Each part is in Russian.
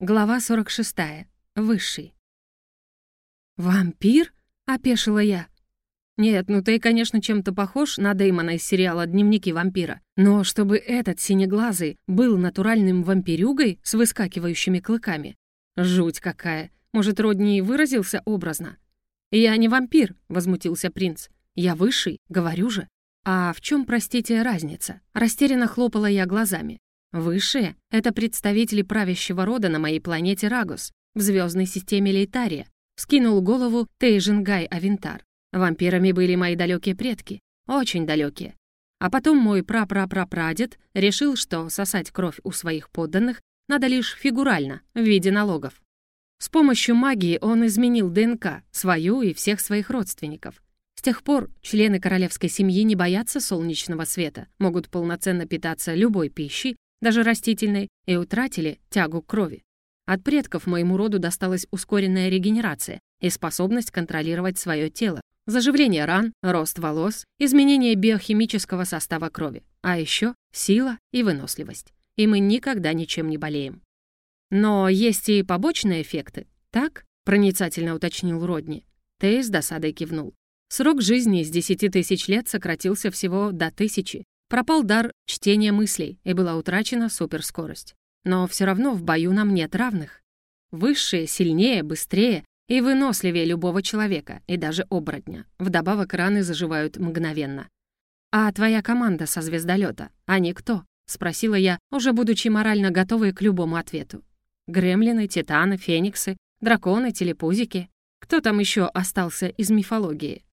Глава 46. Высший. «Вампир?» — опешила я. «Нет, ну ты, конечно, чем-то похож на Дэймона из сериала «Дневники вампира». Но чтобы этот синеглазый был натуральным вампирюгой с выскакивающими клыками. Жуть какая. Может, Родни выразился образно? «Я не вампир», — возмутился принц. «Я высший, говорю же». «А в чем, простите, разница?» Растерянно хлопала я глазами. Высшие — это представители правящего рода на моей планете Рагус, в звездной системе Лейтария. Скинул голову Тейжингай Авентар. Вампирами были мои далекие предки, очень далекие. А потом мой прапрапрапрадед решил, что сосать кровь у своих подданных надо лишь фигурально, в виде налогов. С помощью магии он изменил ДНК, свою и всех своих родственников. С тех пор члены королевской семьи не боятся солнечного света, могут полноценно питаться любой пищей даже растительной, и утратили тягу к крови. От предков моему роду досталась ускоренная регенерация и способность контролировать свое тело, заживление ран, рост волос, изменение биохимического состава крови, а еще сила и выносливость. И мы никогда ничем не болеем. Но есть и побочные эффекты, так? проницательно уточнил Родни. Тей с досадой кивнул. Срок жизни из 10 тысяч лет сократился всего до тысячи, Пропал дар чтения мыслей, и была утрачена суперскорость. Но все равно в бою нам нет равных. Высшие, сильнее, быстрее и выносливее любого человека, и даже оборотня. Вдобавок раны заживают мгновенно. «А твоя команда со звездолета, они кто?» — спросила я, уже будучи морально готовой к любому ответу. Гремлины, титаны, фениксы, драконы, телепузики. Кто там еще остался из мифологии?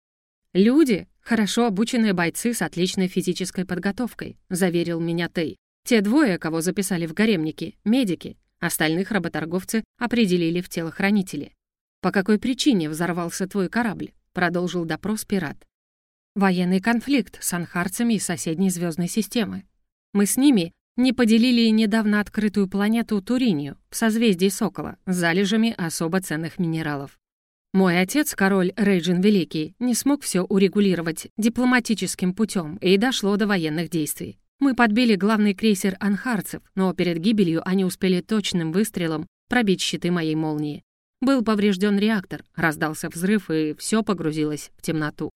Люди, «Хорошо обученные бойцы с отличной физической подготовкой», — заверил меня Тей. «Те двое, кого записали в гаремники, медики, остальных работорговцы определили в телохранители. По какой причине взорвался твой корабль?» — продолжил допрос пират. «Военный конфликт с анхарцами из соседней звездной системы. Мы с ними не поделили недавно открытую планету Туринию в созвездии Сокола с залежами особо ценных минералов. Мой отец, король Рейджин Великий, не смог все урегулировать дипломатическим путем, и дошло до военных действий. Мы подбили главный крейсер анхарцев, но перед гибелью они успели точным выстрелом пробить щиты моей молнии. Был поврежден реактор, раздался взрыв, и все погрузилось в темноту.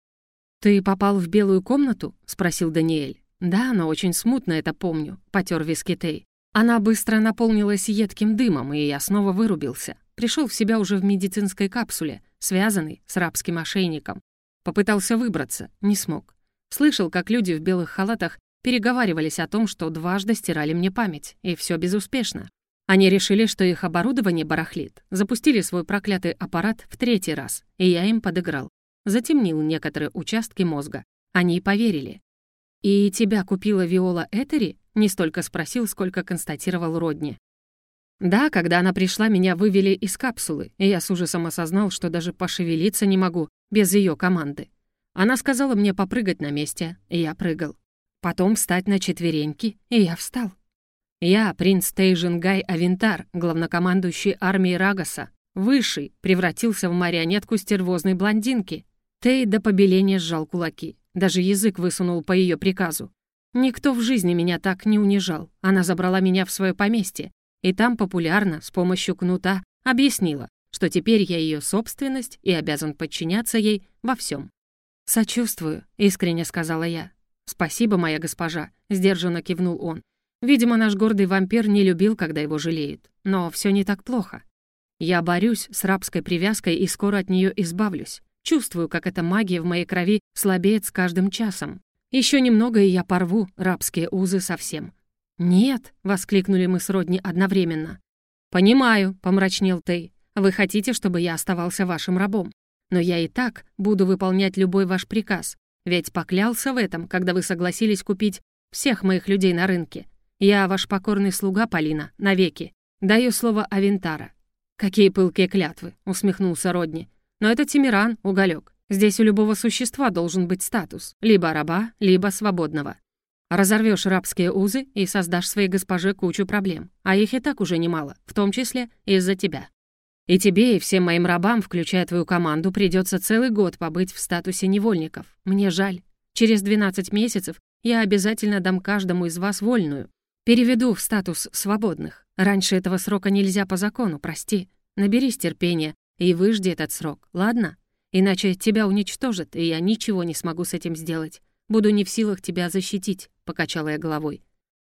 «Ты попал в белую комнату?» — спросил Даниэль. «Да, но очень смутно это помню», — потер виски Тей. Она быстро наполнилась едким дымом, и я снова вырубился. Пришел в себя уже в медицинской капсуле, связанный с рабским ошейником. Попытался выбраться, не смог. Слышал, как люди в белых халатах переговаривались о том, что дважды стирали мне память, и все безуспешно. Они решили, что их оборудование барахлит, запустили свой проклятый аппарат в третий раз, и я им подыграл. Затемнил некоторые участки мозга. Они поверили. «И тебя купила Виола Этери?» — не столько спросил, сколько констатировал Родни. Да, когда она пришла, меня вывели из капсулы, и я с ужасом осознал, что даже пошевелиться не могу без ее команды. Она сказала мне попрыгать на месте, и я прыгал. Потом встать на четвереньки, и я встал. Я, принц Тейжингай Авентар, главнокомандующий армией Рагаса, высший, превратился в марионетку стервозной блондинки. Тей до побеления сжал кулаки, даже язык высунул по ее приказу. Никто в жизни меня так не унижал. Она забрала меня в свое поместье, и там популярно, с помощью кнута, объяснила, что теперь я ее собственность и обязан подчиняться ей во всем. «Сочувствую», — искренне сказала я. «Спасибо, моя госпожа», — сдержанно кивнул он. Видимо, наш гордый вампир не любил, когда его жалеют. Но все не так плохо. Я борюсь с рабской привязкой и скоро от нее избавлюсь. Чувствую, как эта магия в моей крови слабеет с каждым часом. Еще немного, и я порву рабские узы совсем. «Нет!» — воскликнули мы с Родни одновременно. «Понимаю», — помрачнел Тей. «Вы хотите, чтобы я оставался вашим рабом. Но я и так буду выполнять любой ваш приказ, ведь поклялся в этом, когда вы согласились купить всех моих людей на рынке. Я ваш покорный слуга, Полина, навеки. Даю слово Авентара». «Какие пылкие клятвы!» — усмехнулся Родни. «Но это Тимиран, уголек. Здесь у любого существа должен быть статус. Либо раба, либо свободного. Разорвешь рабские узы и создашь своей госпоже кучу проблем, а их и так уже немало, в том числе из-за тебя. И тебе, и всем моим рабам, включая твою команду, придется целый год побыть в статусе невольников. Мне жаль. Через 12 месяцев я обязательно дам каждому из вас вольную. Переведу в статус свободных. Раньше этого срока нельзя по закону, прости. Наберись терпения и выжди этот срок, ладно? Иначе тебя уничтожат, и я ничего не смогу с этим сделать. Буду не в силах тебя защитить», — покачала я головой.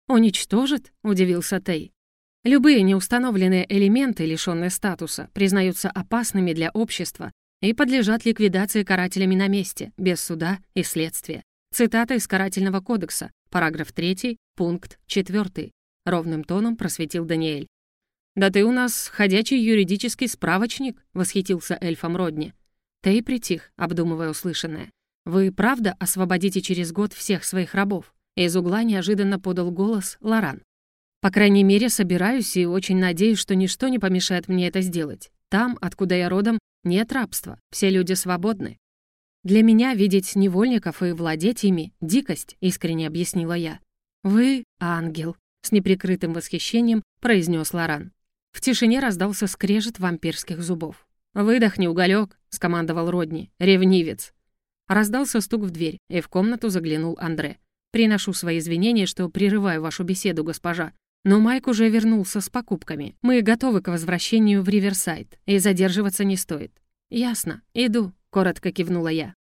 «Уничтожит?» — удивился Тей. «Любые неустановленные элементы, лишённые статуса, признаются опасными для общества и подлежат ликвидации карателями на месте, без суда и следствия. Цитата из Карательного кодекса, параграф 3, пункт 4. Ровным тоном просветил Даниэль. «Да ты у нас ходячий юридический справочник», — восхитился эльфом Родни. Тей притих, обдумывая услышанное. «Вы правда освободите через год всех своих рабов?» Из угла неожиданно подал голос Лоран. «По крайней мере, собираюсь и очень надеюсь, что ничто не помешает мне это сделать. Там, откуда я родом, нет рабства, все люди свободны. Для меня видеть невольников и владеть ими — дикость», — искренне объяснила я. «Вы — ангел», — с неприкрытым восхищением произнес Лоран. В тишине раздался скрежет вампирских зубов. «Выдохни, уголек, скомандовал Родни. «Ревнивец». Раздался стук в дверь, и в комнату заглянул Андре. «Приношу свои извинения, что прерываю вашу беседу, госпожа. Но Майк уже вернулся с покупками. Мы готовы к возвращению в Риверсайд, и задерживаться не стоит». «Ясно. Иду», — коротко кивнула я.